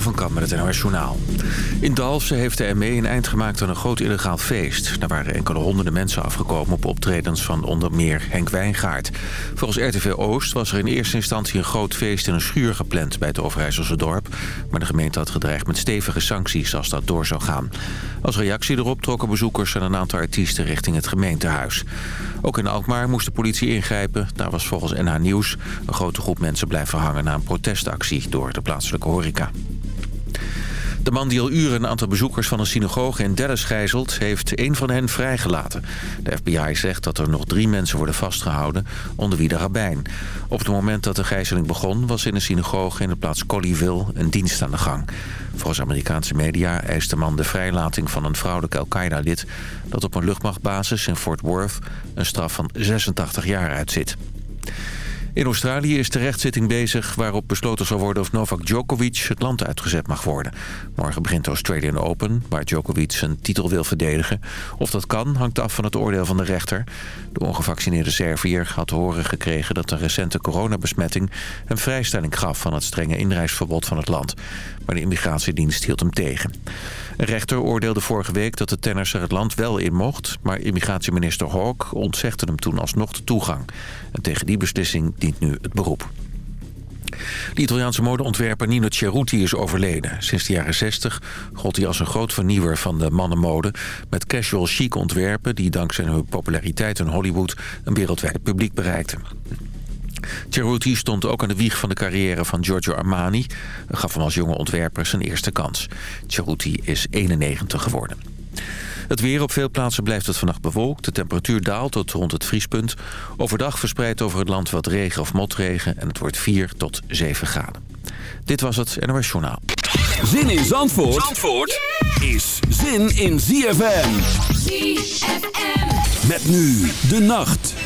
Van Kamp met het NOS Journaal. In Dalfsen heeft de ME een eind gemaakt aan een groot illegaal feest. Daar waren enkele honderden mensen afgekomen op optredens van onder meer Henk Wijngaard. Volgens RTV Oost was er in eerste instantie een groot feest in een schuur gepland bij het Overijsselse dorp. Maar de gemeente had gedreigd met stevige sancties als dat door zou gaan. Als reactie erop trokken bezoekers en een aantal artiesten richting het gemeentehuis. Ook in Alkmaar moest de politie ingrijpen. Daar was volgens NH Nieuws een grote groep mensen blijven hangen na een protestactie door de plaatselijke horeca. De man die al uren een aantal bezoekers van een synagoge in Dallas gijzelt... heeft één van hen vrijgelaten. De FBI zegt dat er nog drie mensen worden vastgehouden, onder wie de rabbijn. Op het moment dat de gijzeling begon... was in een synagoge in de plaats Colleyville een dienst aan de gang. Volgens Amerikaanse media eist de man de vrijlating van een vrouwelijk Al-Qaeda-lid... dat op een luchtmachtbasis in Fort Worth een straf van 86 jaar uitzit. In Australië is de rechtszitting bezig waarop besloten zal worden of Novak Djokovic het land uitgezet mag worden. Morgen begint de Australian Open, waar Djokovic zijn titel wil verdedigen. Of dat kan, hangt af van het oordeel van de rechter. De ongevaccineerde Serviër had te horen gekregen dat een recente coronabesmetting een vrijstelling gaf van het strenge inreisverbod van het land. Maar de immigratiedienst hield hem tegen. Een rechter oordeelde vorige week dat de tennisser het land wel in mocht... maar immigratieminister Hawke ontzegde hem toen alsnog de toegang. En tegen die beslissing dient nu het beroep. De Italiaanse modeontwerper Nino Cerruti is overleden. Sinds de jaren 60 gold hij als een groot vernieuwer van de mannenmode... met casual chic ontwerpen die dankzij hun populariteit in Hollywood... een wereldwijd publiek bereikten. Cerruti stond ook aan de wieg van de carrière van Giorgio Armani... gaf hem als jonge ontwerper zijn eerste kans. Cerruti is 91 geworden. Het weer op veel plaatsen blijft het vannacht bewolkt. De temperatuur daalt tot rond het vriespunt. Overdag verspreidt over het land wat regen of motregen... en het wordt 4 tot 7 graden. Dit was het NOS Journaal. Zin in Zandvoort, Zandvoort is zin in ZFM. ZFM. Met nu de nacht.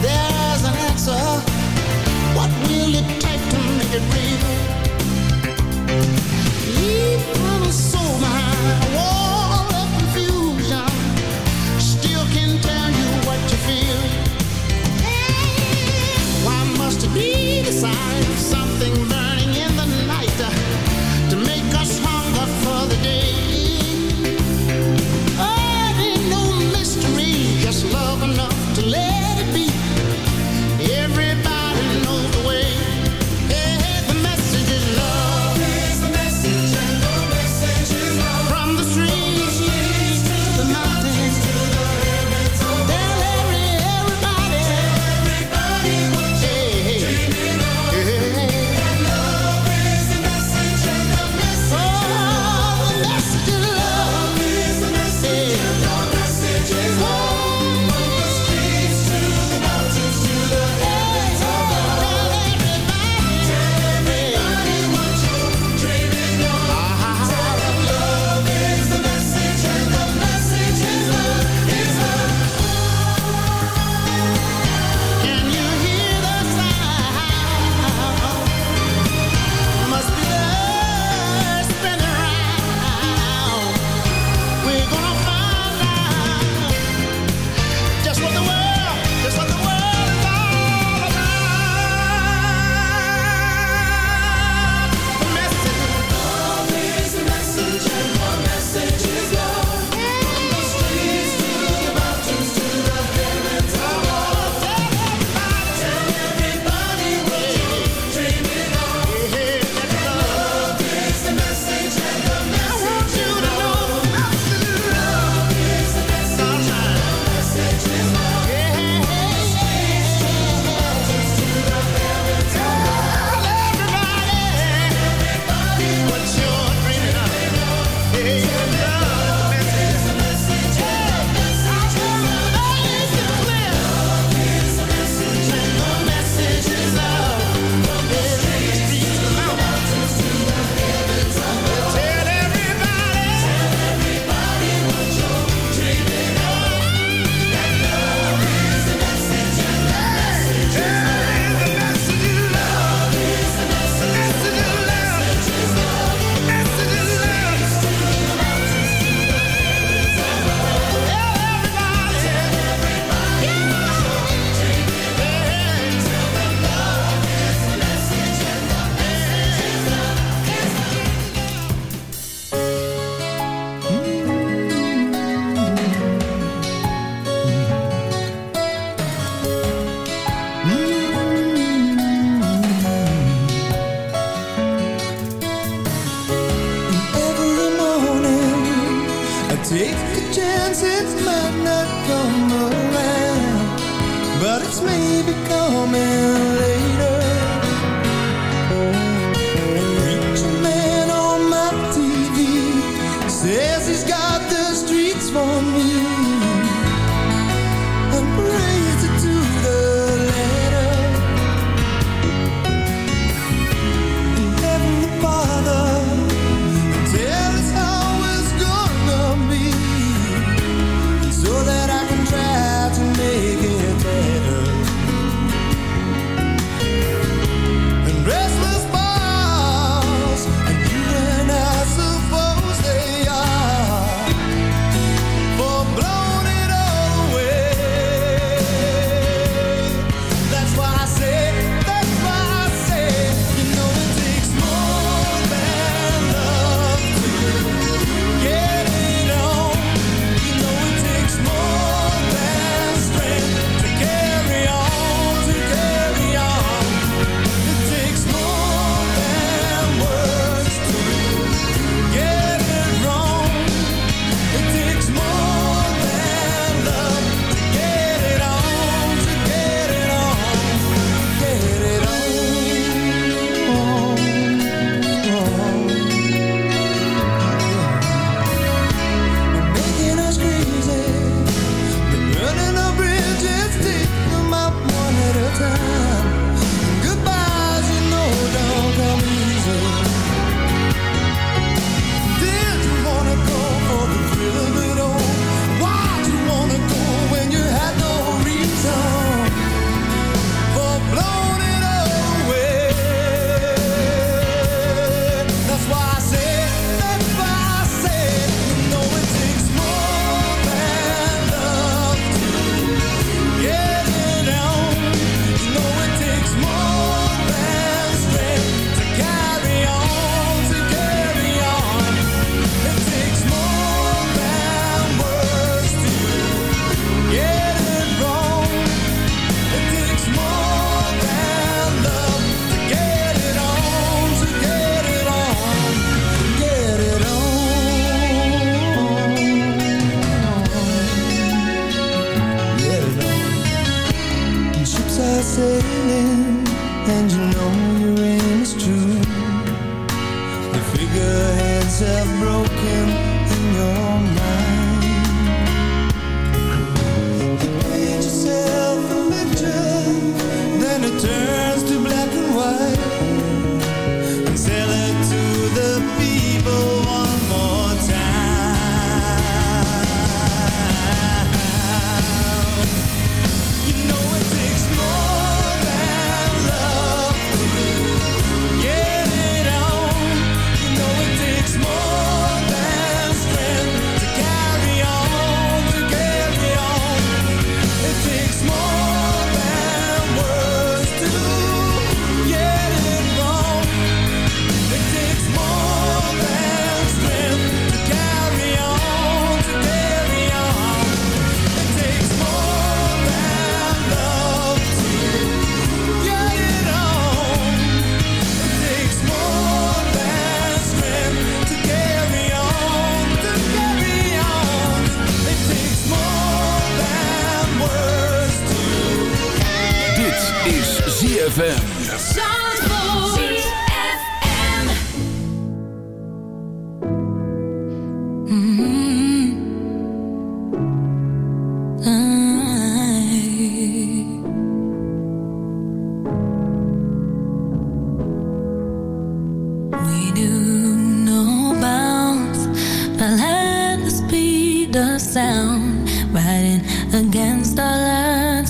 There's an answer. What will it take to make it real? Leave a soul behind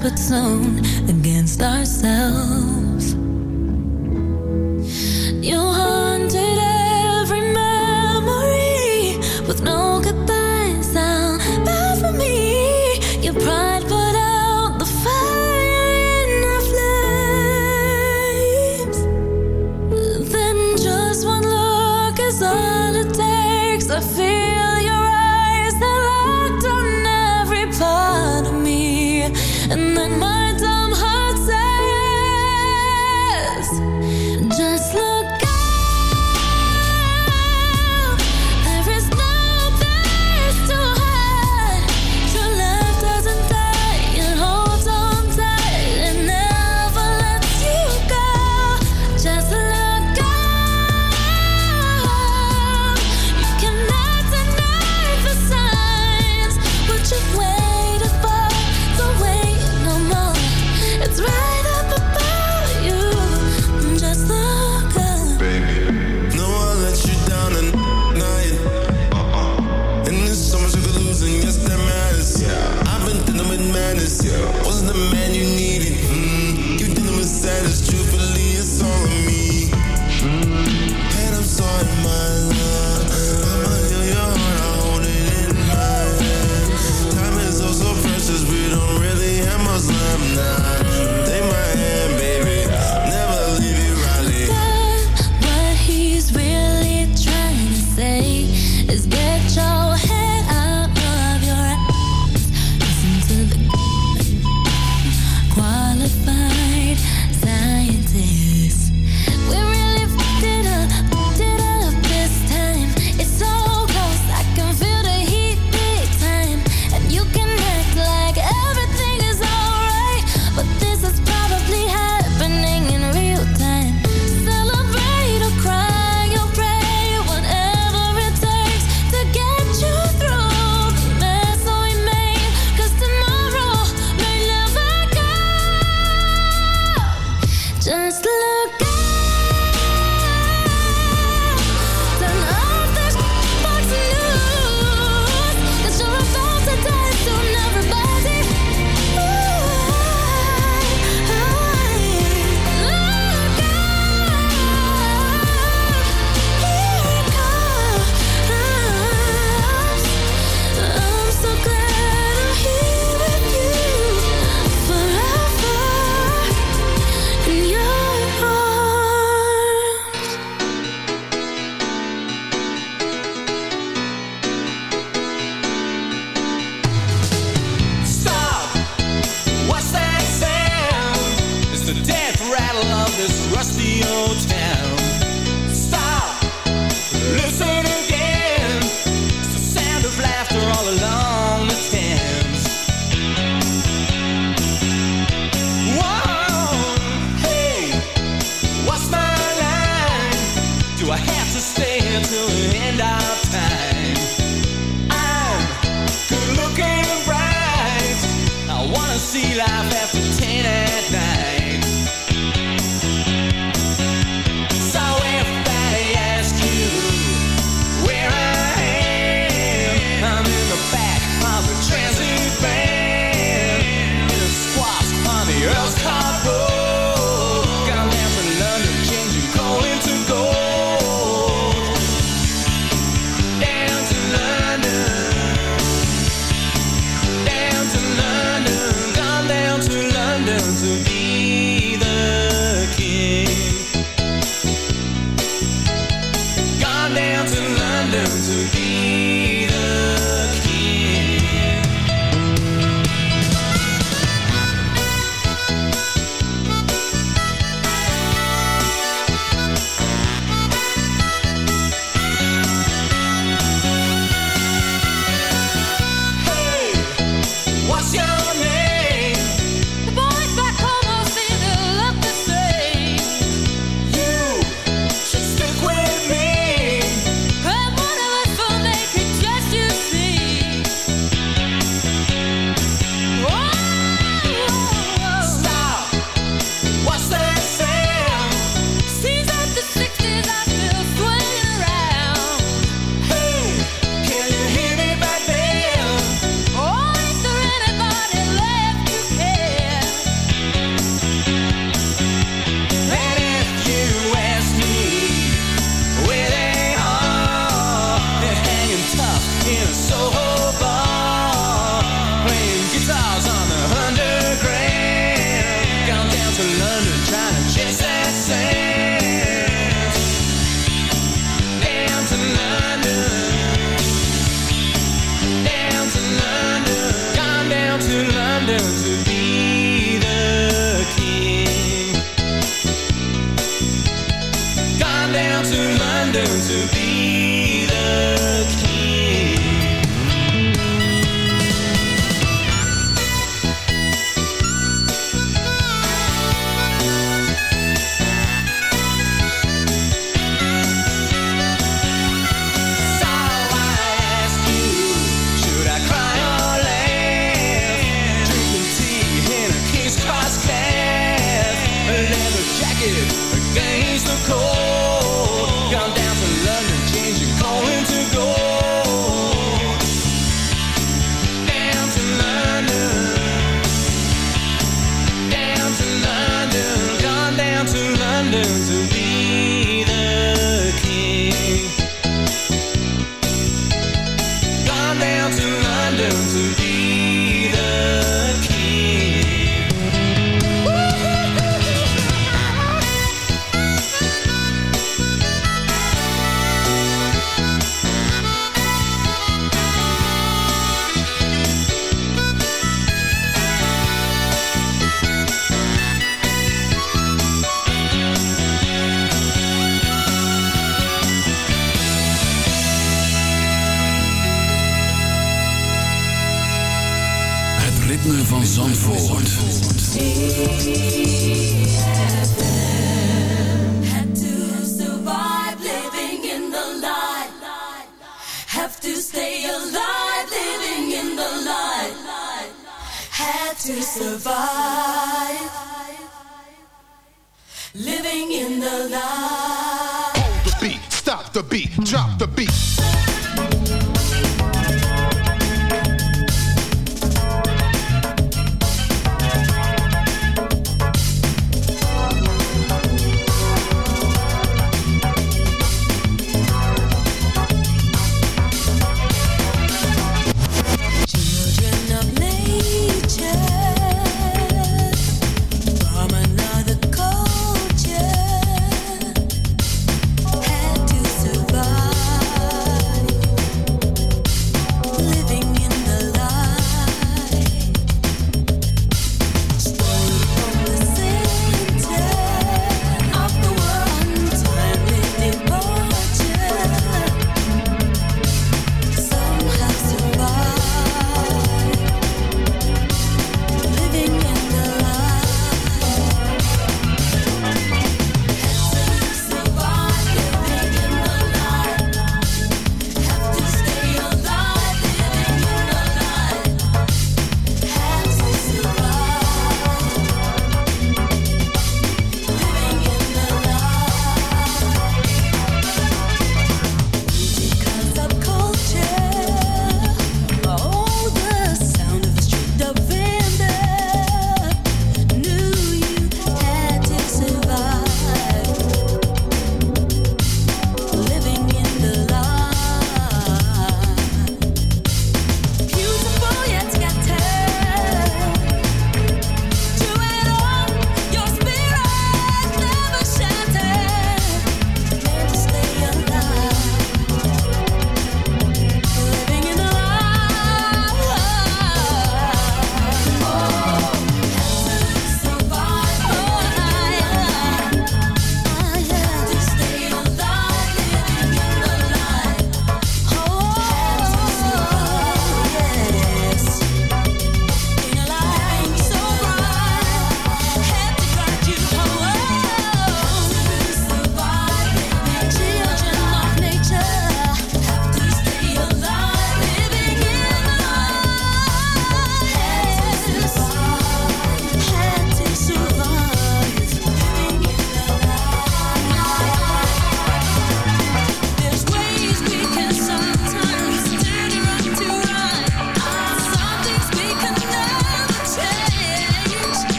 but soon against ourselves. You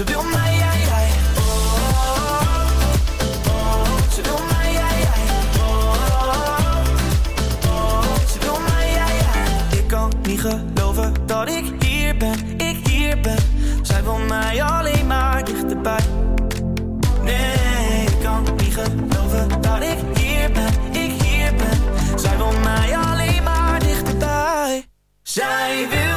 Ze wil mij, jij, oh, Ze wil mij, jij. Oh, wil mij. Ik kan niet geloven dat ik hier ben, ik hier ben. Zij wil mij alleen maar dichterbij. Nee, ik kan niet geloven dat ik hier ben, ik hier ben. Zij wil mij alleen maar dichterbij. Zij wil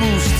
moest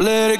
let it